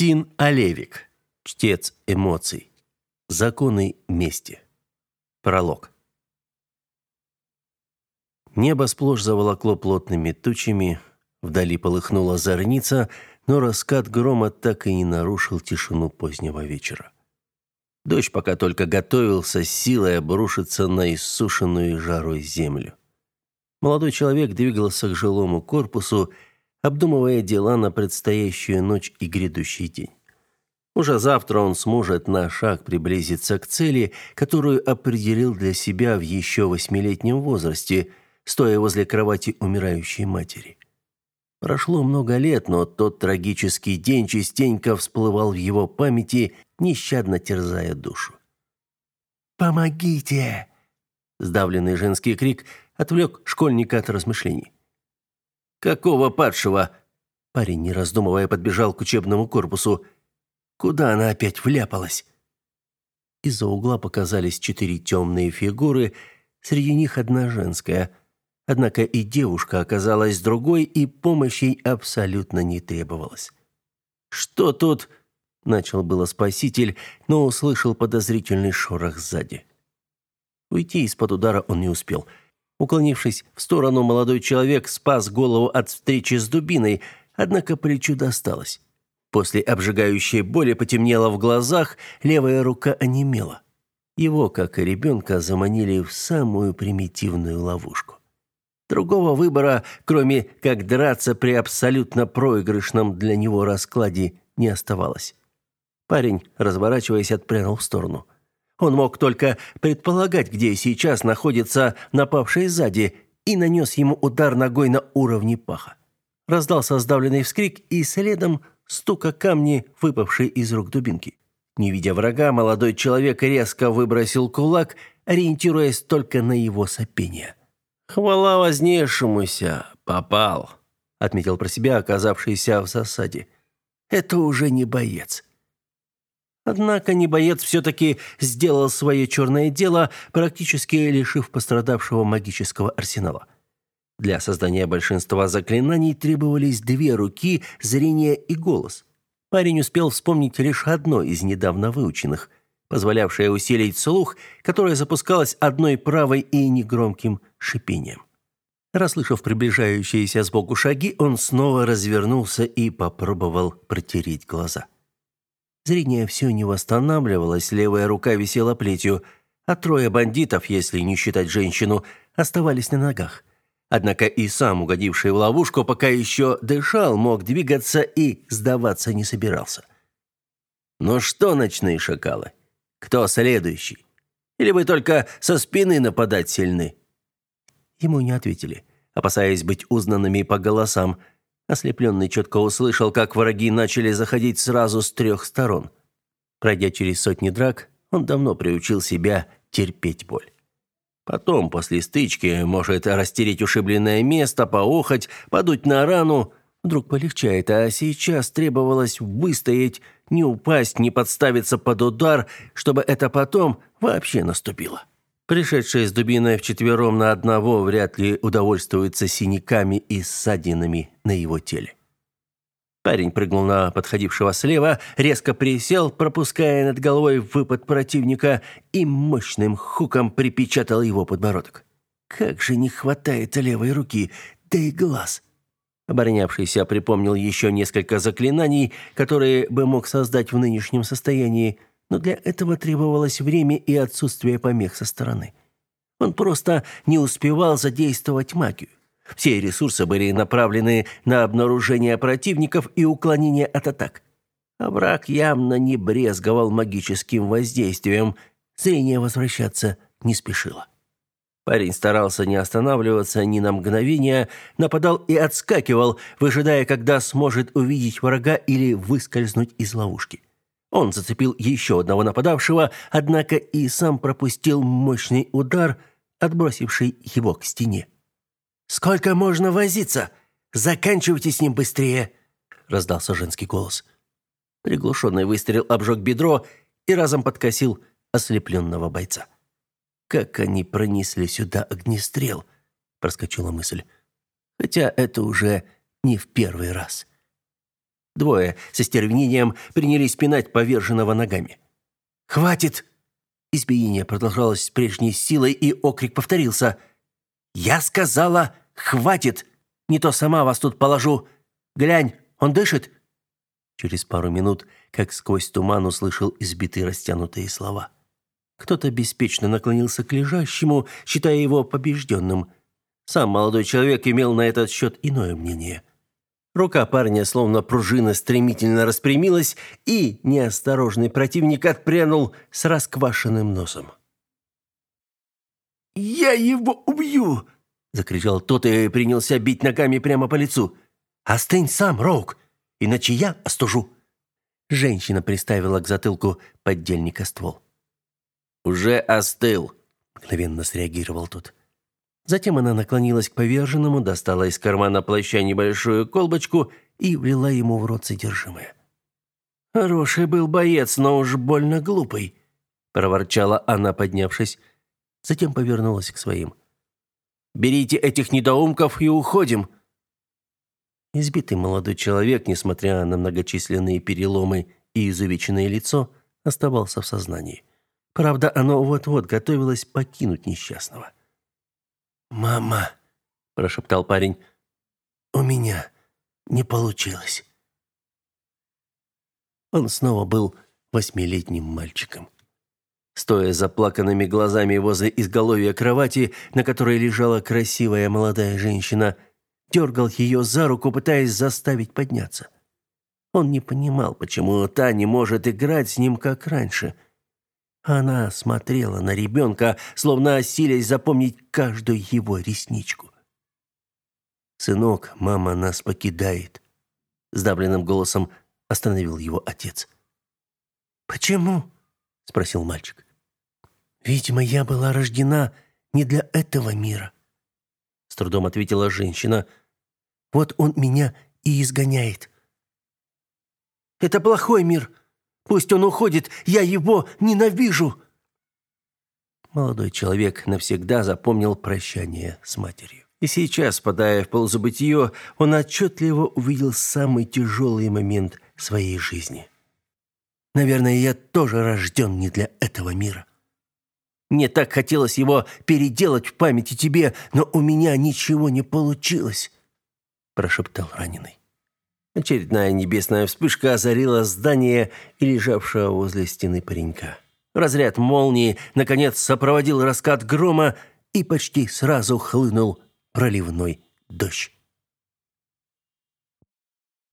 Тин Олевик. Чтец эмоций. Законы мести. Пролог. Небо сплошь заволокло плотными тучами, вдали полыхнула зорница, но раскат грома так и не нарушил тишину позднего вечера. Дождь пока только готовился силой обрушиться на иссушенную жарой землю. Молодой человек двигался к жилому корпусу, обдумывая дела на предстоящую ночь и грядущий день. Уже завтра он сможет на шаг приблизиться к цели, которую определил для себя в еще восьмилетнем возрасте, стоя возле кровати умирающей матери. Прошло много лет, но тот трагический день частенько всплывал в его памяти, нещадно терзая душу. «Помогите!» Сдавленный женский крик отвлек школьника от размышлений. «Какого падшего?» Парень, не раздумывая, подбежал к учебному корпусу. «Куда она опять вляпалась?» Из-за угла показались четыре темные фигуры, среди них одна женская. Однако и девушка оказалась другой, и помощь ей абсолютно не требовалась. «Что тут?» – начал было спаситель, но услышал подозрительный шорох сзади. Уйти из-под удара он не успел – Уклонившись в сторону, молодой человек спас голову от встречи с дубиной, однако плечу досталось. После обжигающей боли потемнело в глазах, левая рука онемела. Его, как и ребенка, заманили в самую примитивную ловушку. Другого выбора, кроме как драться при абсолютно проигрышном для него раскладе, не оставалось. Парень, разворачиваясь, отпрянул в сторону. Он мог только предполагать, где сейчас находится напавший сзади, и нанес ему удар ногой на уровне паха. Раздался сдавленный вскрик и следом стука камни, выпавшей из рук дубинки. Не видя врага, молодой человек резко выбросил кулак, ориентируясь только на его сопение. «Хвала вознесшемуся! Попал!» — отметил про себя оказавшийся в засаде. «Это уже не боец. Однако небоец все-таки сделал свое черное дело, практически лишив пострадавшего магического арсенала. Для создания большинства заклинаний требовались две руки, зрение и голос. Парень успел вспомнить лишь одно из недавно выученных, позволявшее усилить слух, которое запускалось одной правой и негромким шипением. Расслышав приближающиеся сбоку шаги, он снова развернулся и попробовал протереть глаза. Зрение все не восстанавливалось, левая рука висела плетью, а трое бандитов, если не считать женщину, оставались на ногах. Однако и сам, угодивший в ловушку, пока еще дышал, мог двигаться и сдаваться не собирался. «Ну что, ночные шакалы, кто следующий? Или вы только со спины нападать сильны?» Ему не ответили, опасаясь быть узнанными по голосам – Ослепленный четко услышал, как враги начали заходить сразу с трех сторон. Пройдя через сотни драк, он давно приучил себя терпеть боль. Потом, после стычки, может растереть ушибленное место, поохать, подуть на рану. Вдруг полегчает, а сейчас требовалось выстоять, не упасть, не подставиться под удар, чтобы это потом вообще наступило. Пришедшие с дубиной вчетвером на одного вряд ли удовольствуются синяками и ссадинами на его теле. Парень прыгнул на подходившего слева, резко присел, пропуская над головой выпад противника и мощным хуком припечатал его подбородок. Как же не хватает левой руки, да и глаз. Оборонявшийся припомнил еще несколько заклинаний, которые бы мог создать в нынешнем состоянии, но для этого требовалось время и отсутствие помех со стороны. Он просто не успевал задействовать магию. Все ресурсы были направлены на обнаружение противников и уклонение от атак. А враг явно не брезговал магическим воздействием, зрение возвращаться не спешило. Парень старался не останавливаться ни на мгновение, нападал и отскакивал, выжидая, когда сможет увидеть врага или выскользнуть из ловушки. Он зацепил еще одного нападавшего, однако и сам пропустил мощный удар, отбросивший его к стене. «Сколько можно возиться? Заканчивайте с ним быстрее!» — раздался женский голос. Приглушенный выстрел обжег бедро и разом подкосил ослепленного бойца. «Как они пронесли сюда огнестрел!» — проскочила мысль. «Хотя это уже не в первый раз». Двое со стервенением принялись пинать поверженного ногами. «Хватит!» Избиение продолжалось с прежней силой, и окрик повторился. «Я сказала, хватит! Не то сама вас тут положу! Глянь, он дышит!» Через пару минут, как сквозь туман, услышал избитые растянутые слова. Кто-то беспечно наклонился к лежащему, считая его побежденным. Сам молодой человек имел на этот счет иное мнение. Рука парня, словно пружина, стремительно распрямилась, и неосторожный противник отпрянул с расквашенным носом. «Я его убью!» — закричал тот и принялся бить ногами прямо по лицу. «Остынь сам, Роук, иначе я остужу!» Женщина приставила к затылку поддельника ствол. «Уже остыл», — мгновенно среагировал тот. Затем она наклонилась к поверженному, достала из кармана плаща небольшую колбочку и влила ему в рот содержимое. «Хороший был боец, но уж больно глупый», — проворчала она, поднявшись. Затем повернулась к своим. «Берите этих недоумков и уходим». Избитый молодой человек, несмотря на многочисленные переломы и изувеченное лицо, оставался в сознании. Правда, оно вот-вот готовилось покинуть несчастного. «Мама», — прошептал парень, — «у меня не получилось». Он снова был восьмилетним мальчиком. Стоя заплаканными глазами возле изголовья кровати, на которой лежала красивая молодая женщина, дергал ее за руку, пытаясь заставить подняться. Он не понимал, почему та не может играть с ним, как раньше — она смотрела на ребенка, словно осилясь запомнить каждую его ресничку. «Сынок, мама нас покидает», — сдавленным голосом остановил его отец. «Почему?» — спросил мальчик. «Видимо, я была рождена не для этого мира», — с трудом ответила женщина. «Вот он меня и изгоняет». «Это плохой мир», Пусть он уходит, я его ненавижу!» Молодой человек навсегда запомнил прощание с матерью. И сейчас, падая в полузабытие, он отчетливо увидел самый тяжелый момент своей жизни. «Наверное, я тоже рожден не для этого мира. Мне так хотелось его переделать в памяти тебе, но у меня ничего не получилось», – прошептал раненый. Очередная небесная вспышка озарила здание и лежавшего возле стены паренька. Разряд молнии, наконец, сопроводил раскат грома, и почти сразу хлынул проливной дождь.